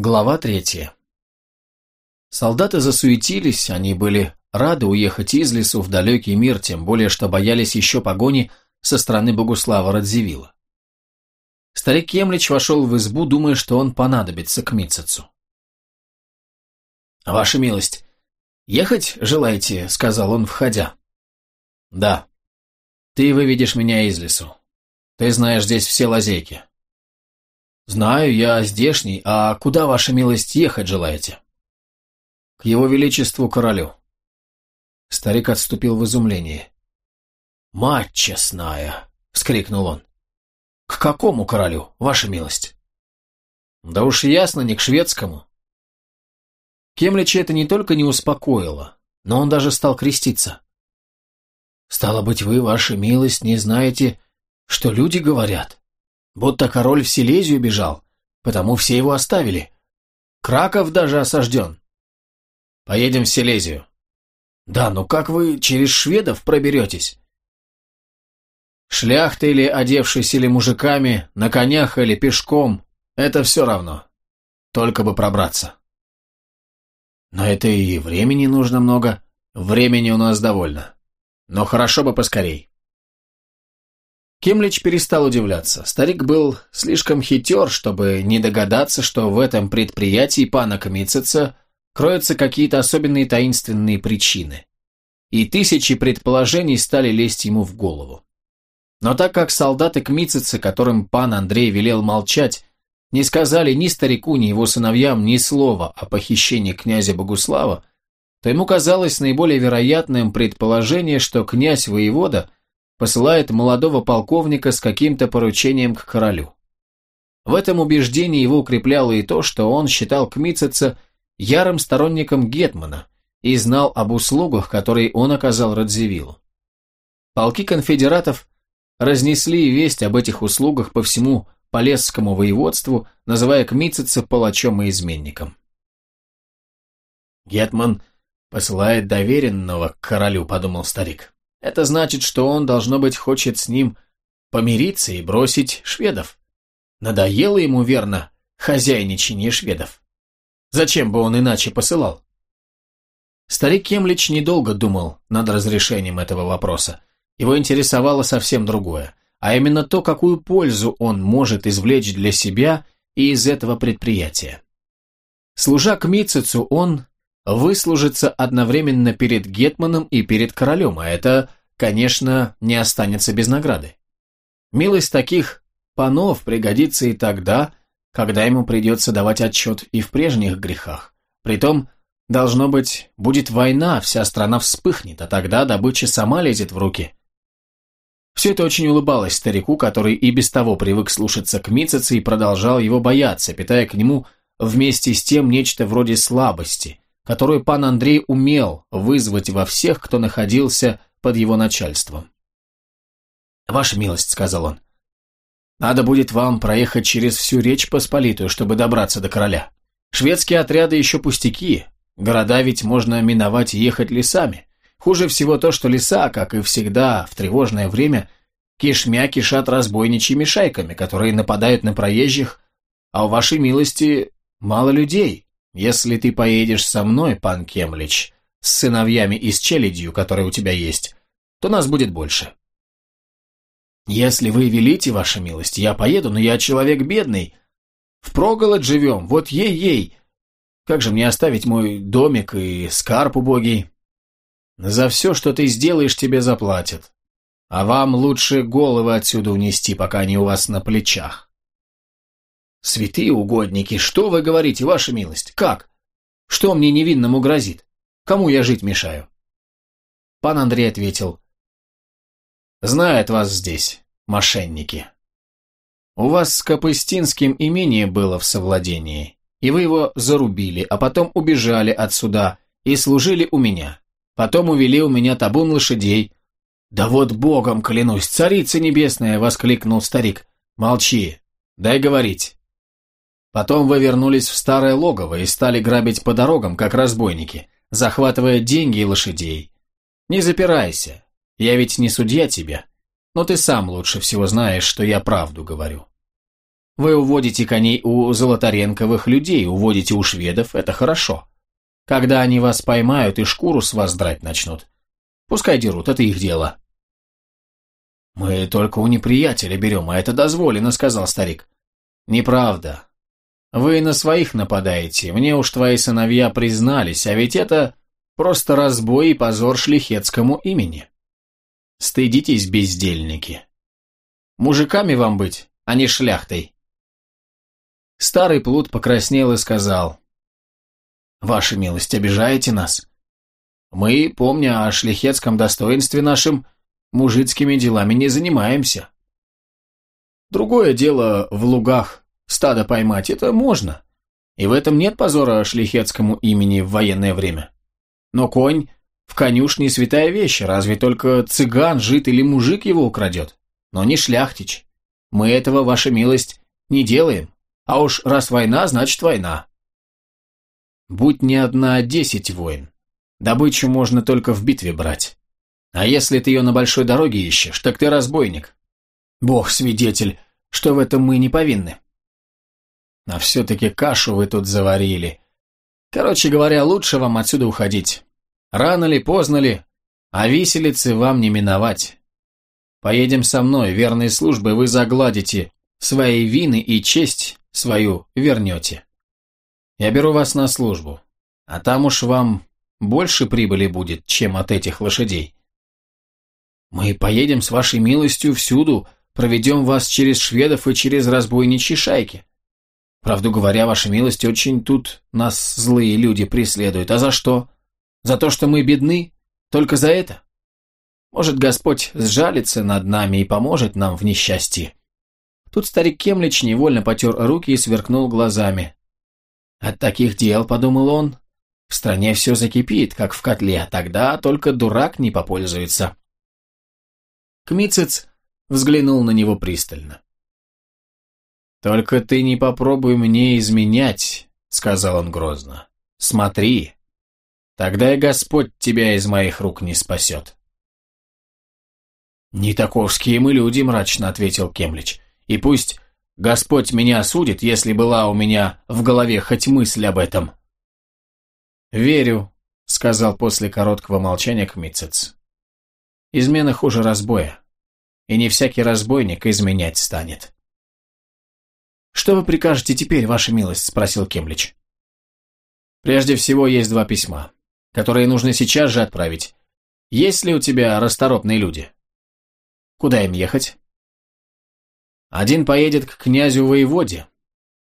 Глава третья. Солдаты засуетились, они были рады уехать из лесу в далекий мир, тем более, что боялись еще погони со стороны Богуслава Радзивилла. Старик Кемлич вошел в избу, думая, что он понадобится к Митцецу. «Ваша милость, ехать желаете?» — сказал он, входя. «Да. Ты выведешь меня из лесу. Ты знаешь здесь все лазейки. «Знаю, я здешний. А куда, ваша милость, ехать желаете?» «К его величеству королю». Старик отступил в изумлении. «Мать честная!» — вскрикнул он. «К какому королю, ваша милость?» «Да уж ясно, не к шведскому». Кемлича это не только не успокоило, но он даже стал креститься. «Стало быть, вы, ваша милость, не знаете, что люди говорят?» Будто король в Силезию бежал, потому все его оставили. Краков даже осажден. Поедем в Силезию. Да, но как вы через шведов проберетесь? Шляхты или одевшись или мужиками, на конях или пешком, это все равно. Только бы пробраться. Но это и времени нужно много. Времени у нас довольно. Но хорошо бы поскорей. Кемлич перестал удивляться. Старик был слишком хитер, чтобы не догадаться, что в этом предприятии пана Камицеца кроются какие-то особенные таинственные причины. И тысячи предположений стали лезть ему в голову. Но так как солдаты Кмицеца, которым пан Андрей велел молчать, не сказали ни старику, ни его сыновьям ни слова о похищении князя Богуслава, то ему казалось наиболее вероятным предположение, что князь-воевода – посылает молодого полковника с каким-то поручением к королю. В этом убеждении его укрепляло и то, что он считал Кмитцеца ярым сторонником Гетмана и знал об услугах, которые он оказал Радзивиллу. Полки конфедератов разнесли весть об этих услугах по всему Полесскому воеводству, называя Кмитцеца палачом и изменником. «Гетман посылает доверенного к королю», — подумал старик. Это значит, что он, должно быть, хочет с ним помириться и бросить шведов. Надоело ему, верно, хозяйничание шведов. Зачем бы он иначе посылал? Старик Кемлич недолго думал над разрешением этого вопроса. Его интересовало совсем другое, а именно то, какую пользу он может извлечь для себя и из этого предприятия. Служа к Мицицу, он выслужиться одновременно перед Гетманом и перед королем, а это, конечно, не останется без награды. Милость таких панов пригодится и тогда, когда ему придется давать отчет и в прежних грехах. Притом, должно быть, будет война, вся страна вспыхнет, а тогда добыча сама лезет в руки. Все это очень улыбалось старику, который и без того привык слушаться к Мицеце и продолжал его бояться, питая к нему вместе с тем нечто вроде слабости – которую пан Андрей умел вызвать во всех, кто находился под его начальством. «Ваша милость», — сказал он, — «надо будет вам проехать через всю Речь Посполитую, чтобы добраться до короля. Шведские отряды еще пустяки, города ведь можно миновать и ехать лесами. Хуже всего то, что леса, как и всегда в тревожное время, кишмя кишат разбойничьими шайками, которые нападают на проезжих, а у вашей милости мало людей, если ты поедешь со мной, пан Кемлич, с сыновьями и с челядью, которая у тебя есть, то нас будет больше. Если вы велите, ваша милость, я поеду, но я человек бедный. В проголод живем, вот ей-ей. Как же мне оставить мой домик и скарб убогий? За все, что ты сделаешь, тебе заплатят. А вам лучше головы отсюда унести, пока они у вас на плечах. «Святые угодники, что вы говорите, ваша милость? Как? Что мне невинному грозит? Кому я жить мешаю?» Пан Андрей ответил, «Знает вас здесь, мошенники. У вас с Капыстинским имение было в совладении, и вы его зарубили, а потом убежали отсюда и служили у меня. Потом увели у меня табун лошадей». «Да вот богом клянусь, царица небесная!» — воскликнул старик. «Молчи, дай говорить». Потом вы вернулись в старое логово и стали грабить по дорогам, как разбойники, захватывая деньги и лошадей. Не запирайся, я ведь не судья тебе, но ты сам лучше всего знаешь, что я правду говорю. Вы уводите коней у золоторенковых людей, уводите у шведов, это хорошо. Когда они вас поймают и шкуру с вас драть начнут, пускай дерут, это их дело. Мы только у неприятеля берем, а это дозволено, сказал старик. Неправда. Вы на своих нападаете, мне уж твои сыновья признались, а ведь это просто разбой и позор шлихетскому имени. Стыдитесь, бездельники. Мужиками вам быть, а не шляхтой. Старый плут покраснел и сказал, «Ваша милость, обижаете нас? Мы, помня о шляхетском достоинстве нашим, мужицкими делами не занимаемся. Другое дело в лугах стадо поймать, это можно, и в этом нет позора шляхетскому имени в военное время. Но конь в конюшне святая вещь, разве только цыган, жит или мужик его украдет, но не шляхтич. Мы этого, ваша милость, не делаем, а уж раз война, значит война. Будь не одна, а десять войн. Добычу можно только в битве брать. А если ты ее на большой дороге ищешь, так ты разбойник. Бог свидетель, что в этом мы не повинны. А все-таки кашу вы тут заварили. Короче говоря, лучше вам отсюда уходить. Рано ли, поздно ли, а виселицы вам не миновать. Поедем со мной, верной службы вы загладите свои вины и честь свою вернете. Я беру вас на службу, а там уж вам больше прибыли будет, чем от этих лошадей. Мы поедем с вашей милостью всюду, проведем вас через шведов и через разбойничьи шайки. Правду говоря, ваша милость, очень тут нас злые люди преследуют. А за что? За то, что мы бедны? Только за это? Может, Господь сжалится над нами и поможет нам в несчастье?» Тут старик Кемлич невольно потер руки и сверкнул глазами. «От таких дел, — подумал он, — в стране все закипит, как в котле, а тогда только дурак не попользуется». Кмицец взглянул на него пристально. «Только ты не попробуй мне изменять», — сказал он грозно. «Смотри, Тогда и Господь тебя из моих рук не спасет. «Не таковские мы люди», — мрачно ответил Кемлич. «И пусть Господь меня осудит, если была у меня в голове хоть мысль об этом». «Верю», — сказал после короткого молчания Кмицец. «Измена хуже разбоя, и не всякий разбойник изменять станет». «Что вы прикажете теперь, ваша милость?» — спросил Кемлич. «Прежде всего есть два письма которые нужно сейчас же отправить. Есть ли у тебя расторопные люди? Куда им ехать? Один поедет к князю-воеводе,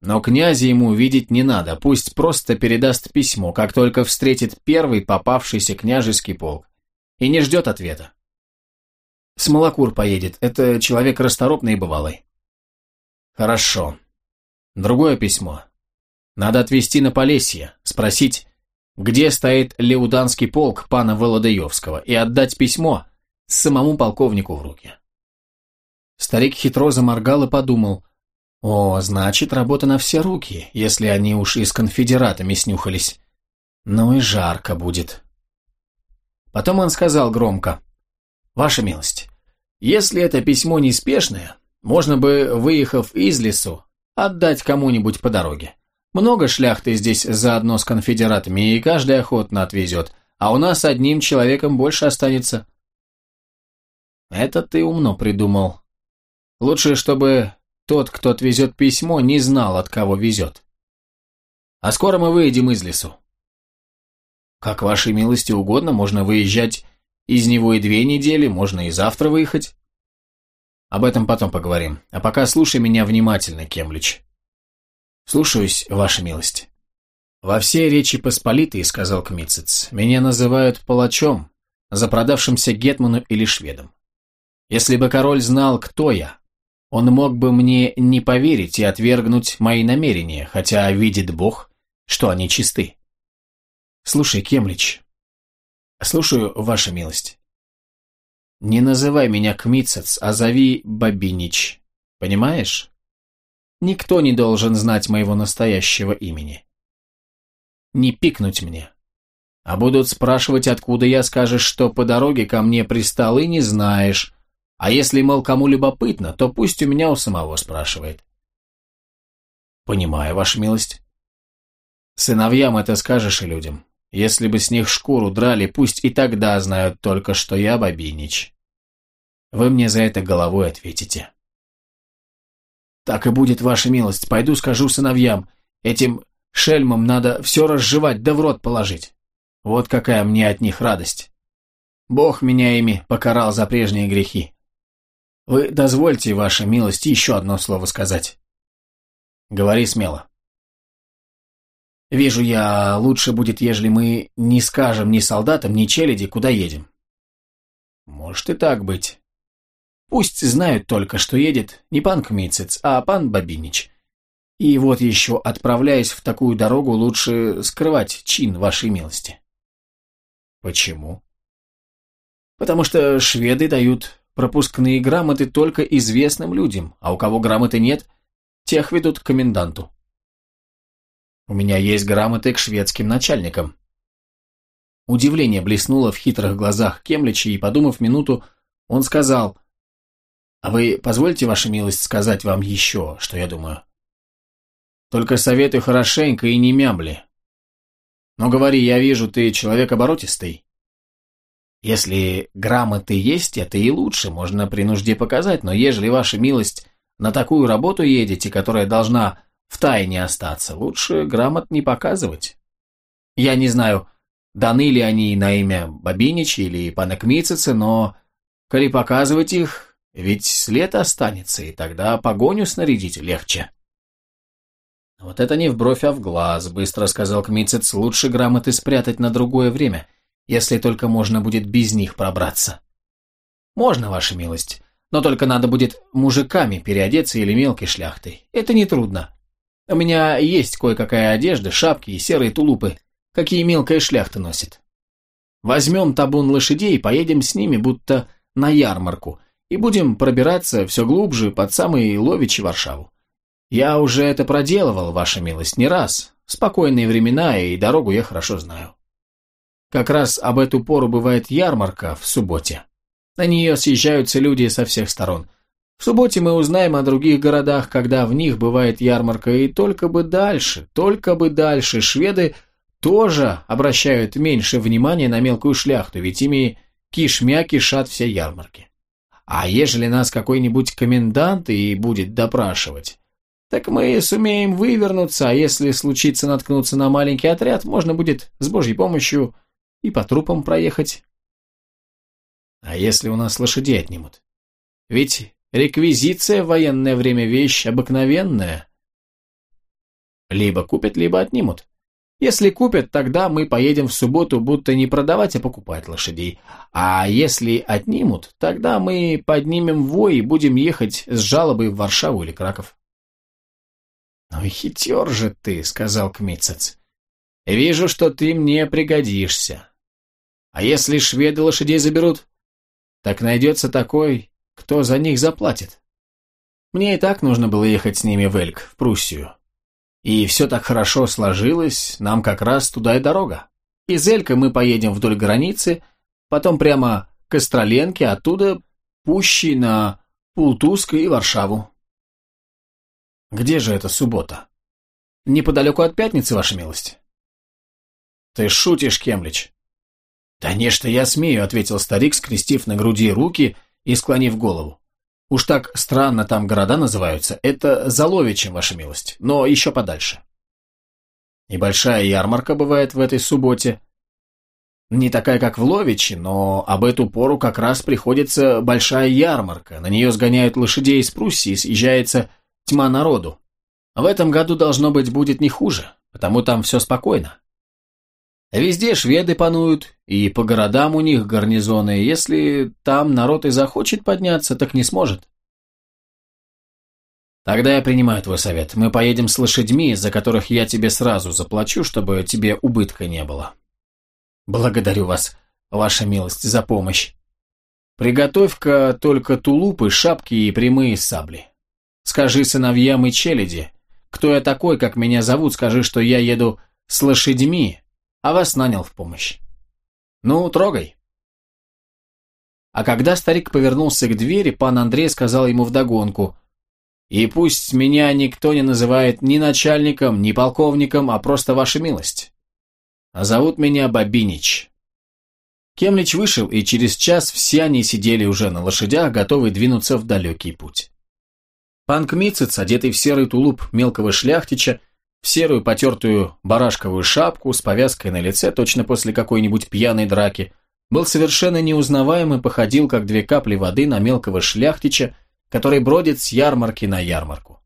но князя ему видеть не надо, пусть просто передаст письмо, как только встретит первый попавшийся княжеский полк, и не ждет ответа. Смолокур поедет, это человек расторопный и бывалый. Хорошо. Другое письмо. Надо отвезти на Полесье, спросить, где стоит Леуданский полк пана Володаевского, и отдать письмо самому полковнику в руки. Старик хитро заморгал и подумал, «О, значит, работа на все руки, если они уж и с конфедератами снюхались. Ну и жарко будет». Потом он сказал громко, «Ваша милость, если это письмо неспешное, можно бы, выехав из лесу, отдать кому-нибудь по дороге. Много шляхты здесь заодно с конфедератами, и каждый охотно отвезет, а у нас одним человеком больше останется. Это ты умно придумал. Лучше, чтобы тот, кто отвезет письмо, не знал, от кого везет. А скоро мы выйдем из лесу. Как вашей милости угодно, можно выезжать из него и две недели, можно и завтра выехать. Об этом потом поговорим. А пока слушай меня внимательно, Кемлич. «Слушаюсь, ваша милость». «Во всей Речи Посполитой, — сказал Кмицец, — меня называют палачом, запродавшимся гетману или шведом. Если бы король знал, кто я, он мог бы мне не поверить и отвергнуть мои намерения, хотя видит Бог, что они чисты. Слушай, Кемлич, слушаю, ваша милость. Не называй меня Кмицец, а зови Бабинич, понимаешь? Никто не должен знать моего настоящего имени. Не пикнуть мне. А будут спрашивать, откуда я, скажешь, что по дороге ко мне пристал и не знаешь. А если, мол, кому любопытно, то пусть у меня у самого спрашивает. Понимаю, ваша милость. Сыновьям это скажешь и людям. Если бы с них шкуру драли, пусть и тогда знают только, что я Бабинич. Вы мне за это головой ответите. Так и будет, ваша милость. Пойду скажу сыновьям. Этим шельмам надо все разжевать да в рот положить. Вот какая мне от них радость. Бог меня ими покарал за прежние грехи. Вы дозвольте, ваша милость, еще одно слово сказать. Говори смело. Вижу я, лучше будет, ежели мы не скажем ни солдатам, ни челяди, куда едем. Может и так быть. Пусть знают только, что едет не пан Кмицец, а пан Бабинич. И вот еще, отправляясь в такую дорогу, лучше скрывать чин вашей милости. Почему? Потому что шведы дают пропускные грамоты только известным людям, а у кого грамоты нет, тех ведут к коменданту. У меня есть грамоты к шведским начальникам. Удивление блеснуло в хитрых глазах Кемлича, и, подумав минуту, он сказал, «А вы позвольте, ваша милость, сказать вам еще, что я думаю?» «Только советуй хорошенько и не мямли. Но говори, я вижу, ты человек оборотистый. Если грамоты есть, это и лучше, можно при нужде показать, но ежели ваша милость на такую работу едете, которая должна в тайне остаться, лучше грамот не показывать. Я не знаю, даны ли они на имя Бабинич или Панакмицеца, но, коли показывать их, ведь след останется, и тогда погоню снарядить легче. Вот это не в бровь, а в глаз, быстро сказал Кмицец, лучше грамоты спрятать на другое время, если только можно будет без них пробраться. Можно, ваша милость, но только надо будет мужиками переодеться или мелкой шляхтой. Это нетрудно. У меня есть кое-какая одежда, шапки и серые тулупы, какие мелкая шляхта носит. Возьмем табун лошадей и поедем с ними, будто на ярмарку, и будем пробираться все глубже под самый Ловичи Варшаву. Я уже это проделывал, ваша милость, не раз. Спокойные времена, и дорогу я хорошо знаю. Как раз об эту пору бывает ярмарка в субботе. На нее съезжаются люди со всех сторон. В субботе мы узнаем о других городах, когда в них бывает ярмарка, и только бы дальше, только бы дальше шведы тоже обращают меньше внимания на мелкую шляхту, ведь ими кишмя кишат все ярмарки. А ежели нас какой-нибудь комендант и будет допрашивать, так мы сумеем вывернуться, а если случится наткнуться на маленький отряд, можно будет с Божьей помощью и по трупам проехать. А если у нас лошадей отнимут? Ведь реквизиция в военное время вещь обыкновенная. Либо купят, либо отнимут. Если купят, тогда мы поедем в субботу, будто не продавать, а покупать лошадей. А если отнимут, тогда мы поднимем вой и будем ехать с жалобой в Варшаву или Краков. «Ну и хитер же ты», — сказал Кмитцец. Вижу, что ты мне пригодишься. А если шведы лошадей заберут, так найдется такой, кто за них заплатит. Мне и так нужно было ехать с ними в Эльк, в Пруссию. И все так хорошо сложилось, нам как раз туда и дорога. Из Элька мы поедем вдоль границы, потом прямо к Остроленке, оттуда пущей на Пултуск и Варшаву. Где же эта суббота? Неподалеку от пятницы, ваша милость. «Ты шутишь, Кемлич?» «Да не, что я смею», — ответил старик, скрестив на груди руки и склонив голову. «Уж так странно там города называются. Это Заловичем, ваша милость, но еще подальше». «Небольшая ярмарка бывает в этой субботе», не такая, как в Ловиче, но об эту пору как раз приходится большая ярмарка. На нее сгоняют лошадей из Пруссии, съезжается тьма народу. В этом году, должно быть, будет не хуже, потому там все спокойно. Везде шведы пануют, и по городам у них гарнизоны. Если там народ и захочет подняться, так не сможет. Тогда я принимаю твой совет. Мы поедем с лошадьми, за которых я тебе сразу заплачу, чтобы тебе убытка не было. Благодарю вас, ваша милость, за помощь. Приготовь-ка только тулупы, шапки и прямые сабли. Скажи сыновьям и челяди, кто я такой, как меня зовут, скажи, что я еду с лошадьми, а вас нанял в помощь. Ну, трогай. А когда старик повернулся к двери, пан Андрей сказал ему вдогонку, И пусть меня никто не называет ни начальником, ни полковником, а просто ваша милость. А зовут меня Бабинич. Кемлич вышел, и через час все они сидели уже на лошадях, готовые двинуться в далекий путь. Пан Кмицец, одетый в серый тулуп мелкого шляхтича, в серую потертую барашковую шапку с повязкой на лице, точно после какой-нибудь пьяной драки, был совершенно неузнаваем и походил, как две капли воды, на мелкого шляхтича, который бродит с ярмарки на ярмарку.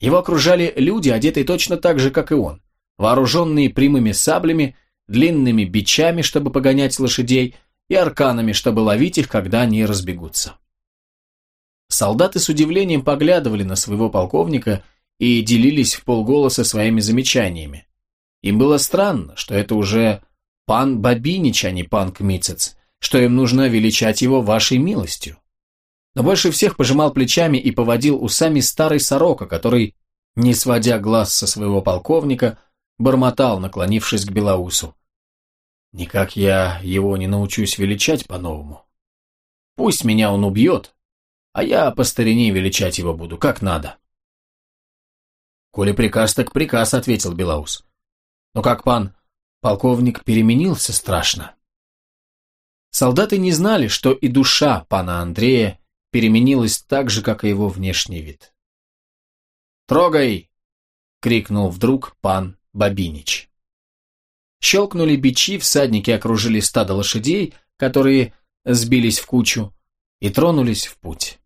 Его окружали люди, одетые точно так же, как и он, вооруженные прямыми саблями, длинными бичами, чтобы погонять лошадей, и арканами, чтобы ловить их, когда они разбегутся. Солдаты с удивлением поглядывали на своего полковника и делились в полголоса своими замечаниями. Им было странно, что это уже пан Бабинич, а не пан Кмицец, что им нужно величать его вашей милостью. Но больше всех пожимал плечами и поводил усами старый сорока, который, не сводя глаз со своего полковника, бормотал, наклонившись к Белоусу. «Никак я его не научусь величать по-новому. Пусть меня он убьет, а я по старине величать его буду, как надо». «Коли приказ, так приказ», — ответил Белоус. «Но как пан полковник переменился страшно?» Солдаты не знали, что и душа пана Андрея переменилась так же, как и его внешний вид. «Трогай!» — крикнул вдруг пан Бабинич. Щелкнули бичи, всадники окружили стадо лошадей, которые сбились в кучу, и тронулись в путь.